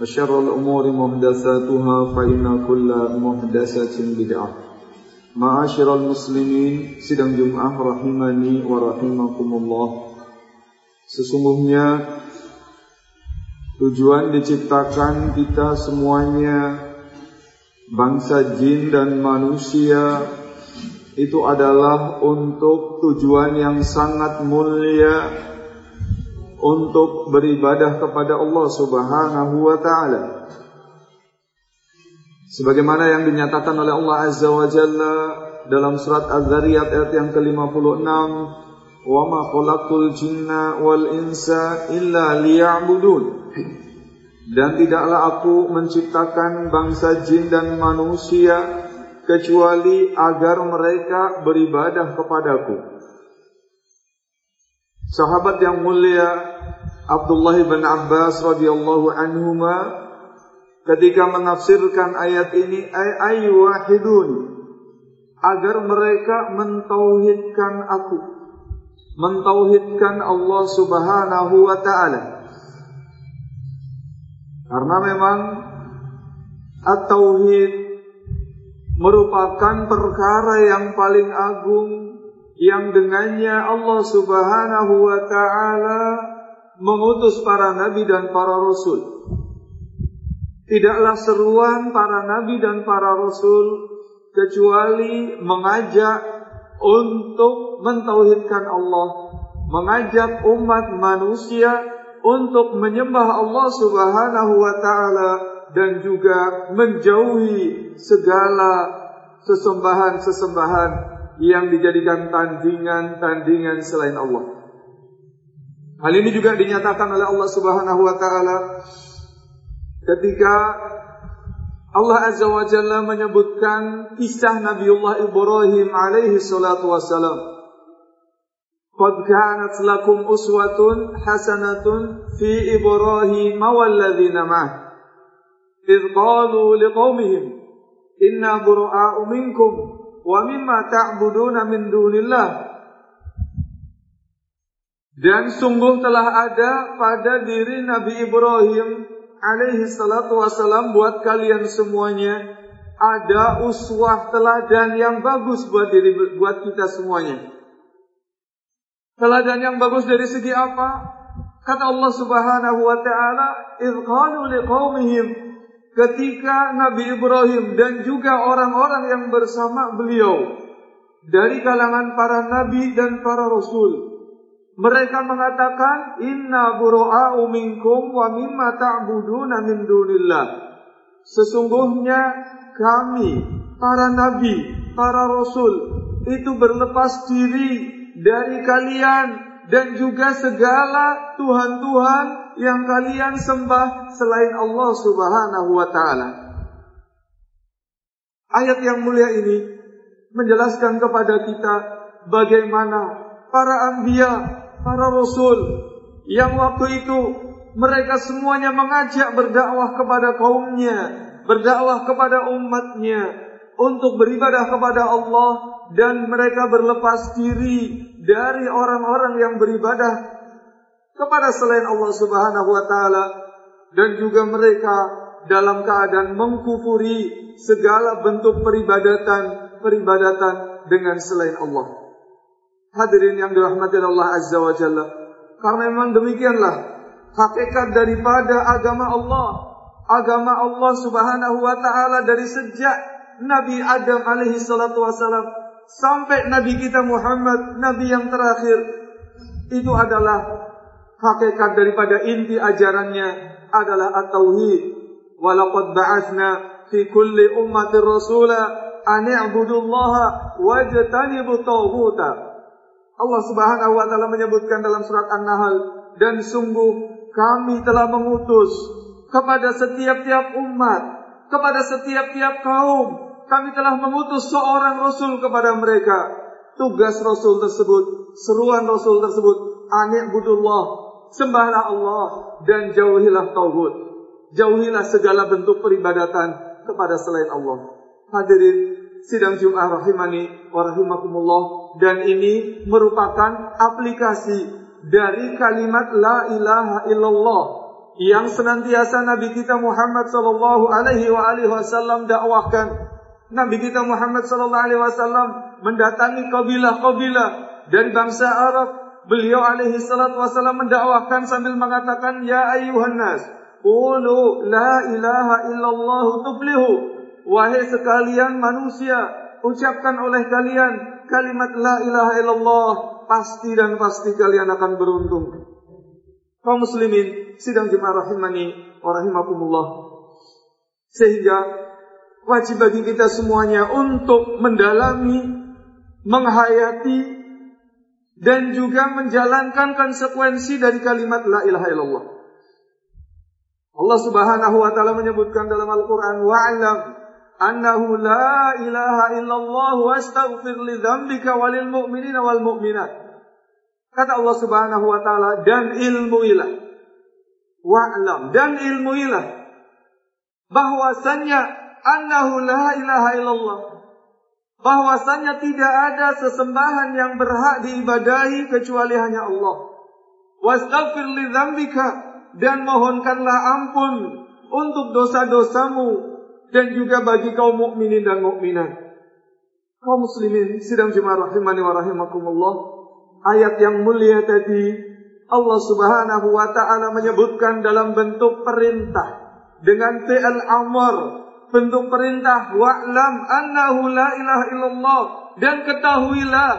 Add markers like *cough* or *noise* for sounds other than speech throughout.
وشر الأمور محدثاتها فإن كل محدثة بدعة معاشر المسلمين sidang Jum'ah rahimani wa rahimakumullah Sesungguhnya tujuan diciptakan kita semuanya bangsa jin dan manusia itu adalah untuk tujuan yang sangat mulia untuk beribadah kepada Allah Subhanahu wa taala. Sebagaimana yang dinyatakan oleh Allah Azza wa Jalla dalam surat Az-Zariyat ayat yang ke-56, "Wa ma khalaqul jinna wal insa illa liya'budun." Dan tidaklah aku menciptakan bangsa jin dan manusia kecuali agar mereka beribadah kepadaku. Sahabat yang mulia Abdullah bin Abbas radhiyallahu anhuma ketika menafsirkan ayat ini ay wahidun agar mereka mentauhidkan aku mentauhidkan Allah Subhanahu wa taala. Karena memang at-tauhid merupakan perkara yang paling agung yang dengannya Allah Subhanahu wa taala mengutus para nabi dan para rasul. Tidaklah seruan para nabi dan para rasul kecuali mengajak untuk mentauhidkan Allah, mengajak umat manusia untuk menyembah Allah Subhanahu wa taala dan juga menjauhi segala sesembahan-sesembahan yang dijadikan tandingan-tandingan selain Allah. Hal ini juga dinyatakan oleh Allah Subhanahu wa taala ketika Allah Azza wa Jalla menyebutkan kisah Nabiullah Ibrahim alaihi salatu wasalam. Qad kanat lakum uswatun hasanatun fi Ibrahim walladzina ma'ah. Idh qalu liqaumihim inna bura'a'u minkum wa mimma ta'buduna min dunillah dan sungguh telah ada pada diri Nabi Ibrahim alaihi salatu wasalam buat kalian semuanya ada uswah teladan yang bagus buat diri buat kita semuanya. Teladan yang bagus dari segi apa? Kata Allah Subhanahu wa taala, idz qalu liqaumihim ketika Nabi Ibrahim dan juga orang-orang yang bersama beliau dari kalangan para nabi dan para rasul mereka mengatakan inna bura'u minkum wa mimma ta'buduna min dunillah. Sesungguhnya kami para nabi para rasul itu berlepas diri dari kalian dan juga segala tuhan-tuhan yang kalian sembah selain Allah Subhanahu wa taala. Ayat yang mulia ini menjelaskan kepada kita bagaimana para anbiya, para rasul yang waktu itu mereka semuanya mengajak berdakwah kepada kaumnya, berdakwah kepada umatnya, untuk beribadah kepada Allah dan mereka berlepas diri dari orang-orang yang beribadah kepada selain Allah Subhanahu wa taala dan juga mereka dalam keadaan mengkufuri segala bentuk peribadatan peribadatan dengan selain Allah. Hadirin yang dirahmati Allah Azza wa Jalla. Karena memang demikianlah hakikat daripada agama Allah. Agama Allah Subhanahu wa taala dari sejak Nabi Adam alaihi salatu wasalam sampai Nabi kita Muhammad, Nabi yang terakhir itu adalah hakikat daripada inti ajarannya adalah at-tauhid. Walaqad ba'atsna fi kulli ummatin rasula an i'budullaha wajtanibu taghuta. Allah Subhanahu wa taala menyebutkan dalam surat An-Nahl dan sungguh kami telah mengutus kepada setiap-tiap umat, kepada setiap-tiap kaum, kami telah mengutus seorang rasul kepada mereka. Tugas rasul tersebut, seruan rasul tersebut, ani'budullah, sembahlah Allah dan jauhilah tauhid. Jauhilah segala bentuk peribadatan kepada selain Allah. Hadirin sidang Jumat rahimani wa rahimakumullah dan ini merupakan aplikasi dari kalimat la ilaha illallah yang senantiasa Nabi kita Muhammad sallallahu alaihi wa alihi wasallam dakwahkan. Nabi kita Muhammad sallallahu alaihi wasallam mendatangi kabilah-kabilah dari bangsa Arab. Beliau alaihi salatu wasallam mendakwahkan sambil mengatakan ya ayyuhan nas qulu la ilaha illallah tuflihu Wahai sekalian manusia, ucapkan oleh kalian kalimat la ilaha illallah, pasti dan pasti kalian akan beruntung. Kaum muslimin, sidang jemaah rahimani wa. Sehingga wajib bagi kita semuanya untuk mendalami, menghayati dan juga menjalankan konsekuensi dari kalimat la ilaha illallah. Allah Subhanahu wa taala menyebutkan dalam Al-Qur'an wa'lam annahu la ilaha illallah wa astaghfir li dzambika walil mu'minina wal mu'minat. Kata Allah Subhanahu wa taala dan ilmuilah wa'lam dan ilmuilah bahwasannya annahu la ilaha illallah bahwasannya tidak ada sesembahan yang berhak diibadahi kecuali hanya Allah. Wastaghfir li dzambika dan mohonkanlah ampun untuk dosa-dosamu dan juga bagi kaum mukminin dan mukminat. Kaum muslimin sidang jemaah rahimani wa rahimakumullah. Ayat yang mulia tadi Allah Subhanahu wa taala menyebutkan dalam bentuk perintah dengan fi'il amr, bentuk perintah wa'lam annahu la ilaha illallah. Dan ketahuilah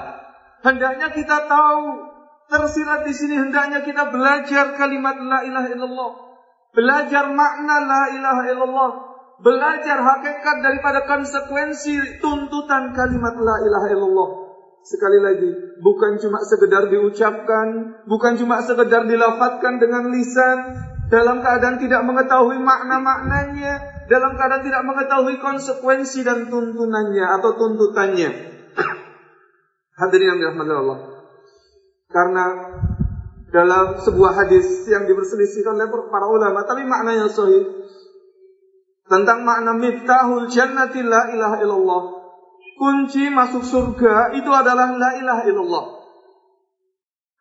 hendaknya kita tahu tersirat di sini hendaknya kita belajar kalimat la ilaha illallah. Belajar makna la ilaha illallah. Belajar hakikat daripada konsekuensi tuntutan kalimat la ilaha illallah. Sekali lagi, bukan cuma sekedar diucapkan, bukan cuma sekedar dilafatkan dengan lisan, dalam keadaan tidak mengetahui makna-maknanya, dalam keadaan tidak mengetahui konsekuensi dan tuntunannya atau tuntutannya. *coughs* Hadirin yang dirahmati Allah. Karena dalam sebuah hadis yang diperselisihkan oleh para ulama, tapi maknanya sahih, tentang makna miftahul jannati la ilaha illallah. Kunci masuk surga itu adalah la ilaha illallah.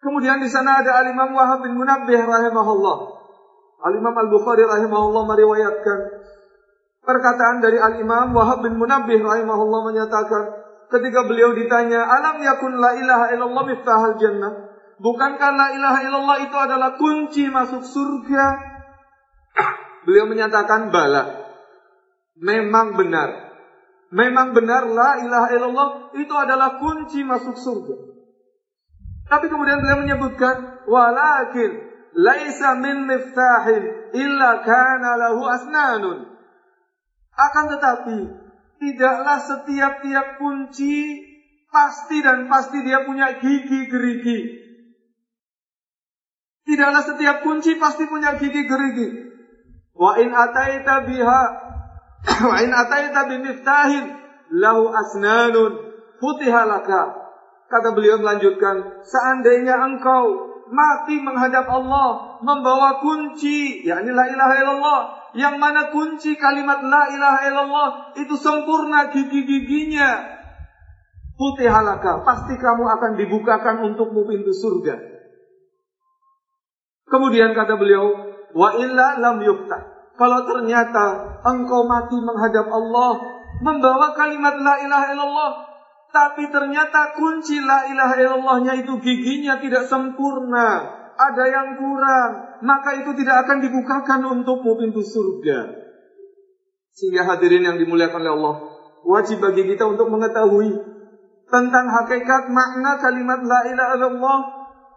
Kemudian di sana ada Al-Imam Wahab bin Munabbih rahimahullah. Al-Imam Al-Bukhari rahimahullah meriwayatkan perkataan dari Al-Imam Wahab bin Munabbih rahimahullah menyatakan ketika beliau ditanya, "Alam yakun la ilaha illallah miftahul jannah?" Bukankah la ilaha illallah itu adalah kunci masuk surga? Beliau menyatakan bala memang benar. Memang benar la ilaha illallah itu adalah kunci masuk surga. Tapi kemudian beliau menyebutkan walakin laisa min miftahin illa kana lahu asnanun. Akan tetapi tidaklah setiap-tiap kunci pasti dan pasti dia punya gigi gerigi. Tidaklah setiap kunci pasti punya gigi gerigi. Wa in ataita biha *coughs* Wa in ataita bimiftahin lahu asnanun futiha laka. Kata beliau melanjutkan, seandainya engkau mati menghadap Allah membawa kunci, yakni la ilaha illallah yang mana kunci kalimat la ilaha illallah itu sempurna gigi-giginya. Putih halaka, pasti kamu akan dibukakan untukmu pintu surga. Kemudian kata beliau, wa illa lam yuftah. Kalau ternyata engkau mati menghadap Allah, membawa kalimat la ilaha illallah, tapi ternyata kunci la ilaha illallahnya itu giginya tidak sempurna, ada yang kurang, maka itu tidak akan dibukakan untukmu pintu surga. Sehingga hadirin yang dimuliakan oleh Allah, wajib bagi kita untuk mengetahui tentang hakikat makna kalimat la ilaha illallah,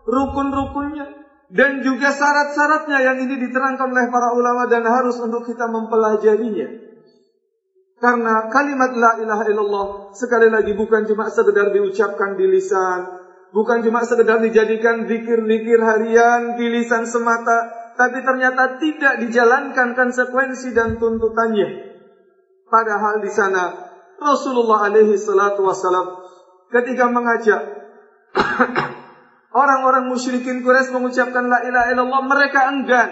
rukun-rukunnya, dan juga syarat-syaratnya yang ini diterangkan oleh para ulama dan harus untuk kita mempelajarinya. Karena kalimat la ilaha illallah sekali lagi bukan cuma sekedar diucapkan di lisan, bukan cuma sekedar dijadikan zikir-zikir harian di lisan semata, tapi ternyata tidak dijalankan konsekuensi dan tuntutannya. Padahal di sana Rasulullah alaihi salatu wasalam ketika mengajak *coughs* orang-orang musyrikin Quraisy mengucapkan la ilaha illallah, mereka enggan.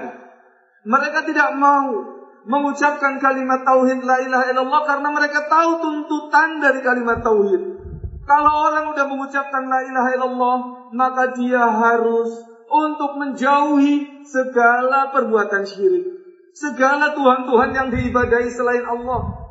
Mereka tidak mau mengucapkan kalimat tauhid la ilaha illallah karena mereka tahu tuntutan dari kalimat tauhid. Kalau orang udah mengucapkan la ilaha illallah, maka dia harus untuk menjauhi segala perbuatan syirik. Segala Tuhan-Tuhan yang diibadahi selain Allah.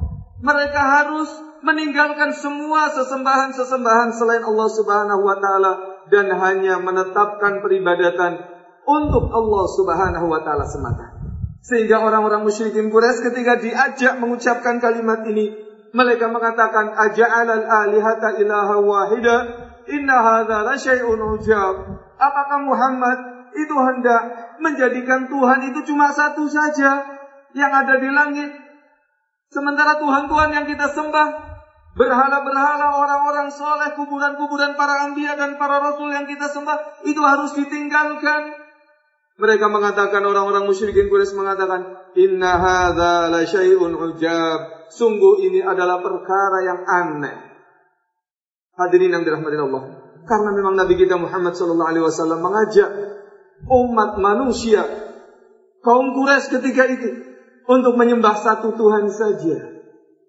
Mereka harus meninggalkan semua sesembahan-sesembahan selain Allah Subhanahu wa taala dan hanya menetapkan peribadatan untuk Allah Subhanahu wa taala semata. Sehingga orang-orang musyrikin Quraisy ketika diajak mengucapkan kalimat ini, mereka mengatakan aja'alal alihata ilaha wahida inna hadza la syai'un ujab. Apakah Muhammad itu hendak menjadikan Tuhan itu cuma satu saja yang ada di langit? Sementara Tuhan-Tuhan yang kita sembah Berhala-berhala orang-orang soleh, kuburan-kuburan para ambia dan para rasul yang kita sembah itu harus ditinggalkan. Mereka mengatakan orang-orang musyrikin Quraisy mengatakan, "Inna hadza la syai'un ujab." Sungguh ini adalah perkara yang aneh. Hadirin yang dirahmati Allah. Karena memang Nabi kita Muhammad sallallahu alaihi wasallam mengajak umat manusia kaum Quraisy ketika itu untuk menyembah satu Tuhan saja.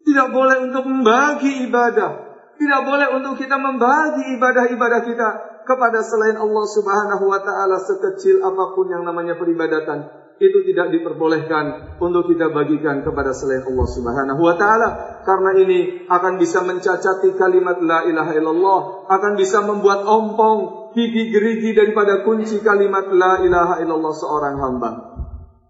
Tidak boleh untuk membagi ibadah. Tidak boleh untuk kita membagi ibadah-ibadah kita kepada selain Allah Subhanahu wa taala sekecil apa pun yang namanya peribadatan. Itu tidak diperbolehkan untuk kita bagikan kepada selain Allah Subhanahu wa taala. Karena ini akan bisa mencacati kalimat la ilaha illallah akan bisa membuat ompong gigi gerigi daripada kunci kalimat la ilaha illallah seorang hamba.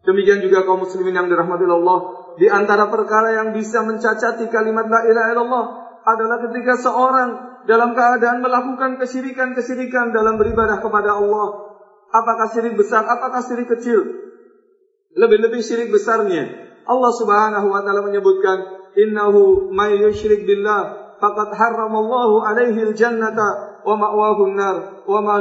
Demikian juga kaum muslimin yang dirahmati Allah di antara perkara yang bisa mencacati kalimat la ilaha illallah adalah ketika seorang dalam keadaan melakukan kesyirikan-kesyirikan dalam beribadah kepada Allah apakah syirik besar apakah syirik kecil lebih-lebih syirik besarnya. Allah Subhanahu wa taala menyebutkan, "Innahu may yusyrik billah faqad harramallahu alaihi al-jannata wa ma'wahu an-nar wa ma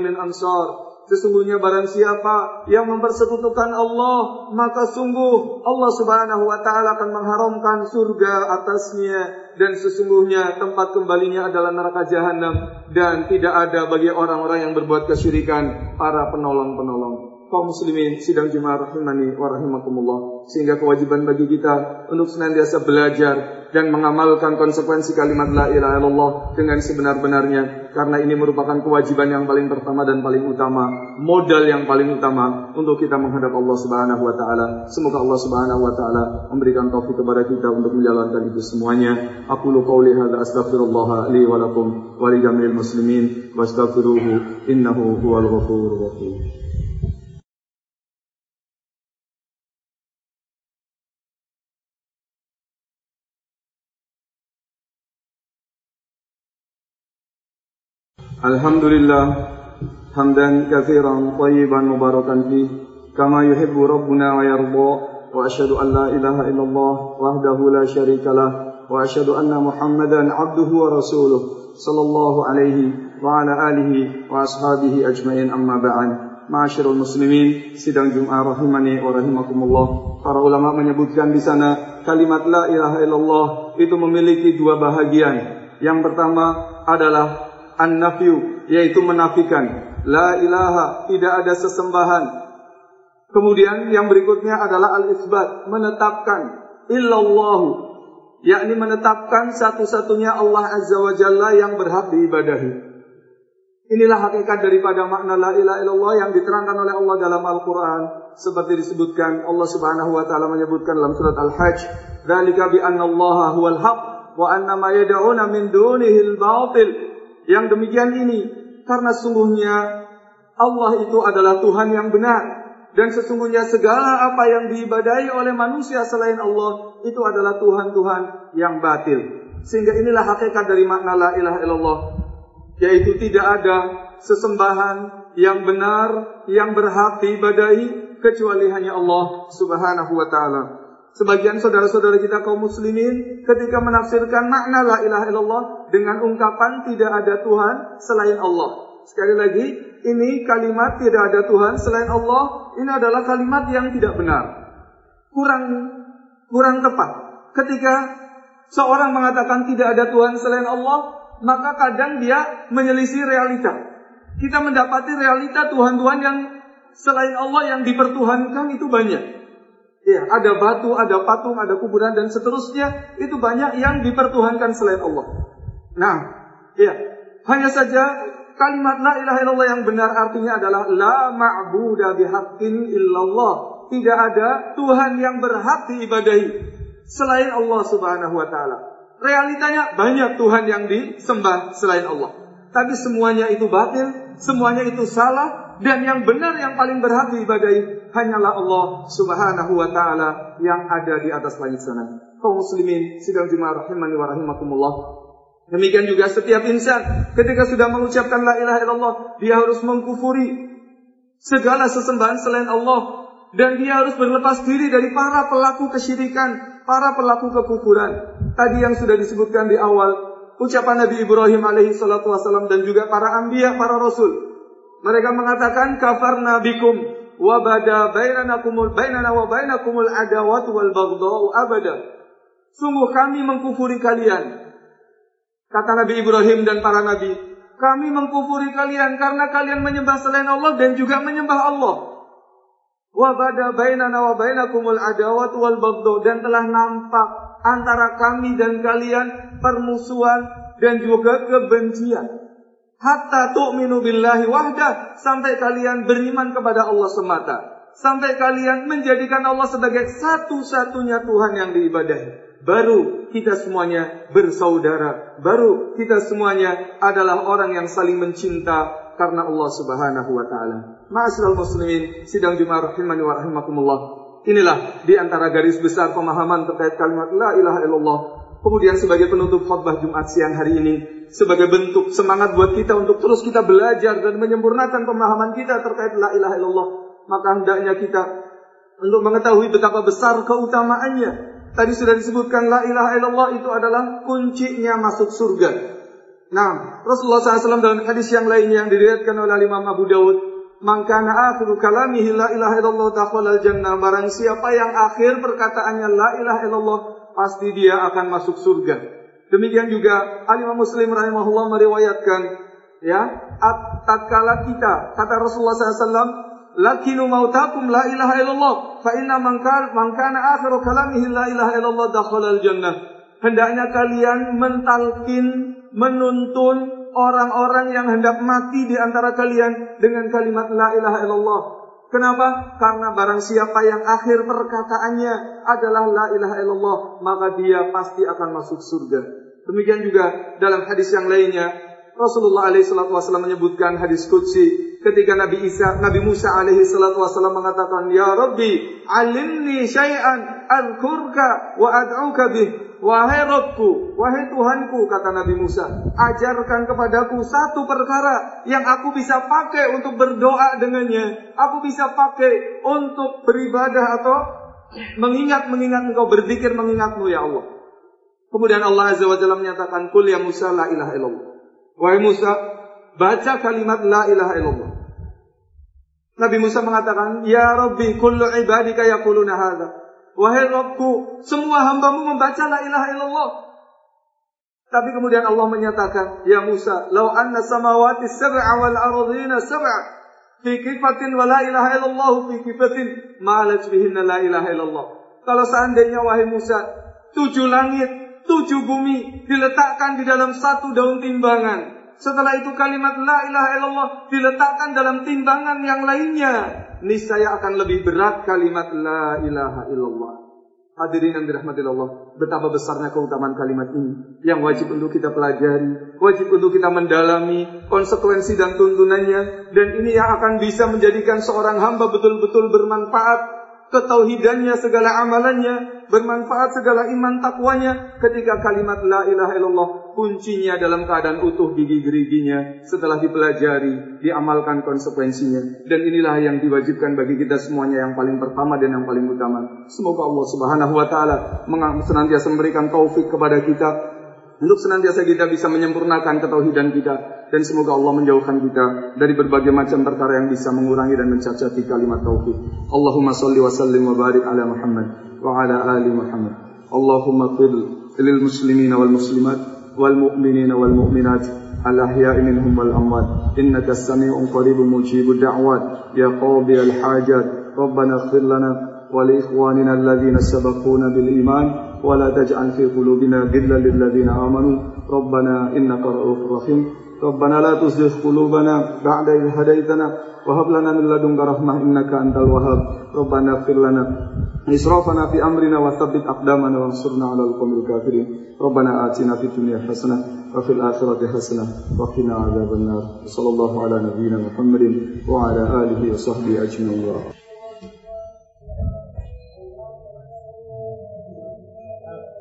min ansar." Sesungguhnya barang siapa yang mempersekutukan Allah, maka sungguh Allah Subhanahu wa taala akan mengharamkan surga atasnya. Dan sesungguhnya tempat kembalinya adalah neraka jahanam dan tidak ada bagi orang-orang yang berbuat kesyirikan para penolong-penolong kaum muslimin sidang jemaah rahimani wa rahimakumullah. Sehingga kewajiban bagi kita untuk senantiasa belajar dan mengamalkan konsekuensi kalimat la ilaha illallah dengan sebenar-benarnya. Karena ini merupakan kewajiban yang paling pertama dan paling utama modal yang paling utama untuk kita menghadap Allah Subhanahu wa taala. Semoga Allah Subhanahu wa taala memberikan taufik kepada kita untuk menjalankan itu semuanya. Aku lu qauli hadza astaghfirullah li wa lakum wa li muslimin wastaghfiruhu innahu huwal ghafurur rahim الحمد لله حمدا كثيرا طيبا مباركا فيه كما يحب ربنا ويرضى واشهد ان لا اله الا الله وحده لا شريك له واشهد ان محمدا عبده ورسوله صلى الله عليه وعلى اله واصحابه اجمعين اما بعد Ma'asyiral muslimin, sidang Jum'ah rahimani wa rahimakumullah. Para ulama menyebutkan di sana kalimat la ilaha illallah itu memiliki dua bahagian. Yang pertama adalah an-nafyu yaitu menafikan la ilaha tidak ada sesembahan Kemudian yang berikutnya adalah al-isbat, menetapkan illallahu, yakni menetapkan satu-satunya Allah Azza wa Jalla yang berhak diibadahi. Inilah hakikat daripada makna la ilaha illallah yang diterangkan oleh Allah dalam Al-Quran. Seperti disebutkan Allah subhanahu wa ta'ala menyebutkan dalam surat Al-Hajj. Dalika bi Allah huwal haq wa anna ma yada'una min dunihil batil. Yang demikian ini karena sungguhnya Allah itu adalah Tuhan yang benar. Dan sesungguhnya segala apa yang diibadahi oleh manusia selain Allah itu adalah Tuhan-Tuhan yang batil. Sehingga inilah hakikat dari makna la ilaha illallah yaitu tidak ada sesembahan yang benar yang berhak diibadahi kecuali hanya Allah Subhanahu wa taala. Sebagian saudara-saudara kita kaum muslimin ketika menafsirkan makna la ilaha illallah dengan ungkapan tidak ada Tuhan selain Allah. Sekali lagi, ini kalimat tidak ada Tuhan selain Allah, ini adalah kalimat yang tidak benar. Kurang kurang tepat. Ketika seorang mengatakan tidak ada Tuhan selain Allah, maka kadang dia menyelisih realita. Kita mendapati realita Tuhan-Tuhan yang selain Allah yang dipertuhankan itu banyak. Ya, ada batu, ada patung, ada kuburan dan seterusnya itu banyak yang dipertuhankan selain Allah. Nah, ya, hanya saja kalimat la ilaha illallah yang benar artinya adalah la ma'budu bihaqqin illallah. Tidak ada Tuhan yang berhak diibadahi selain Allah Subhanahu wa taala. Realitanya banyak Tuhan yang disembah selain Allah. Tapi semuanya itu batil, semuanya itu salah, dan yang benar yang paling berhak diibadahi hanyalah Allah Subhanahu wa taala yang ada di atas langit sana. Kaum muslimin sidang jemaah rahimani wa rahimakumullah. Demikian juga setiap insan ketika sudah mengucapkan la ilaha illallah, dia harus mengkufuri segala sesembahan selain Allah dan dia harus berlepas diri dari para pelaku kesyirikan, para pelaku kekufuran. Tadi yang sudah disebutkan di awal, ucapan Nabi Ibrahim alaihi salatu wasallam dan juga para anbiya, para rasul. Mereka mengatakan kafar nabikum wa bada bainanakumul bainana wa bainakumul adawatu wal abada. Sungguh kami mengkufuri kalian. Kata Nabi Ibrahim dan para nabi, kami mengkufuri kalian karena kalian menyembah selain Allah dan juga menyembah Allah. Wa bada bainana wa bainakumul wal bagdo dan telah nampak antara kami dan kalian permusuhan dan juga kebencian. Hatta tu'minu billahi wahda sampai kalian beriman kepada Allah semata. Sampai kalian menjadikan Allah sebagai satu-satunya Tuhan yang diibadahi. Baru kita semuanya bersaudara. Baru kita semuanya adalah orang yang saling mencinta karena Allah Subhanahu wa taala. Ma'asyiral muslimin, sidang Jumat rahimani wa rahimakumullah. Inilah di antara garis besar pemahaman terkait kalimat la ilaha illallah. Kemudian sebagai penutup khutbah Jumat siang hari ini, sebagai bentuk semangat buat kita untuk terus kita belajar dan menyempurnakan pemahaman kita terkait la ilaha illallah, maka hendaknya kita untuk mengetahui betapa besar keutamaannya. Tadi sudah disebutkan la ilaha illallah itu adalah kuncinya masuk surga. Nah, Rasulullah SAW dalam hadis yang lainnya yang diriwayatkan oleh Imam Abu Dawud, "Mangkana akhiru kalamihi la ilaha illallah al jannah." Barang siapa yang akhir perkataannya la ilaha illallah, pasti dia akan masuk surga. Demikian juga Alimah Muslim rahimahullah meriwayatkan ya, tatkala kita kata Rasulullah SAW, "Lakinu mautakum la ilaha illallah, fa inna man kana akhiru kalamihi la ilaha illallah al jannah." Hendaknya kalian mentalkin menuntun orang-orang yang hendak mati di antara kalian dengan kalimat la ilaha illallah. Kenapa? Karena barang siapa yang akhir perkataannya adalah la ilaha illallah, maka dia pasti akan masuk surga. Demikian juga dalam hadis yang lainnya, Rasulullah SAW menyebutkan hadis Qudsi ketika Nabi Isa, Nabi Musa alaihi salatu wasallam mengatakan, "Ya Rabbi, alimni syai'an adkurka wa ad'uka bih." Wahai Robku, wahai Tuhanku, kata Nabi Musa, ajarkan kepadaku satu perkara yang aku bisa pakai untuk berdoa dengannya. Aku bisa pakai untuk beribadah atau mengingat-mengingat engkau, berzikir mengingatmu ya Allah. Kemudian Allah Azza wa Jalla menyatakan, Kul ya Musa la ilaha illallah. Wahai Musa, baca kalimat la ilaha illallah. Nabi Musa mengatakan, Ya Rabbi, kullu ibadika yakuluna hadha. Wahai Rabbku, semua hambamu membaca la ilaha illallah. Tapi kemudian Allah menyatakan, Ya Musa, lau anna samawati sab'a wal ardhina sab'a. fi kifatin wa la ilaha illallah fi kifatin ma'alaj bihinna la ilaha illallah. Kalau seandainya wahai Musa, tujuh langit, tujuh bumi diletakkan di dalam satu daun timbangan. Setelah itu kalimat la ilaha illallah diletakkan dalam timbangan yang lainnya. Niscaya akan lebih berat kalimat la ilaha illallah. Hadirin yang dirahmati Allah, betapa besarnya keutamaan kalimat ini yang wajib untuk kita pelajari, wajib untuk kita mendalami konsekuensi dan tuntunannya dan ini yang akan bisa menjadikan seorang hamba betul-betul bermanfaat ketauhidannya, segala amalannya, bermanfaat segala iman takwanya ketika kalimat la ilaha illallah kuncinya dalam keadaan utuh gigi geriginya setelah dipelajari, diamalkan konsekuensinya. Dan inilah yang diwajibkan bagi kita semuanya yang paling pertama dan yang paling utama. Semoga Allah Subhanahu wa taala senantiasa memberikan taufik kepada kita untuk senantiasa kita bisa menyempurnakan ketauhidan kita dan semoga Allah menjauhkan kita dari berbagai macam perkara yang bisa mengurangi dan mencacati kalimat tauhid. Allahumma salli wa sallim wa barik ala Muhammad wa ala ali Muhammad. Allahumma qil lil muslimin wal muslimat والمؤمنين والمؤمنات الأحياء منهم والأموات. إنك السميع قريب مجيب الدعوات. يا قاضي الحاجات. ربنا اغفر لنا ولإخواننا الذين سبقونا بالإيمان ولا تجعل في قلوبنا غلا للذين آمنوا. ربنا إنك رؤوف رحيم. ربنا لا تزغ قلوبنا بعد إذ هديتنا وهب لنا من لدنك رحمة إنك أنت الوهاب. ربنا اغفر لنا إسرافنا في أمرنا وثبت أقدامنا وانصرنا على القوم الكافرين. ربنا آتنا في الدنيا حسنة وفي الآخرة حسنة وقنا عذاب النار. صلى الله على نبينا محمد وعلى آله وصحبه أجمعين.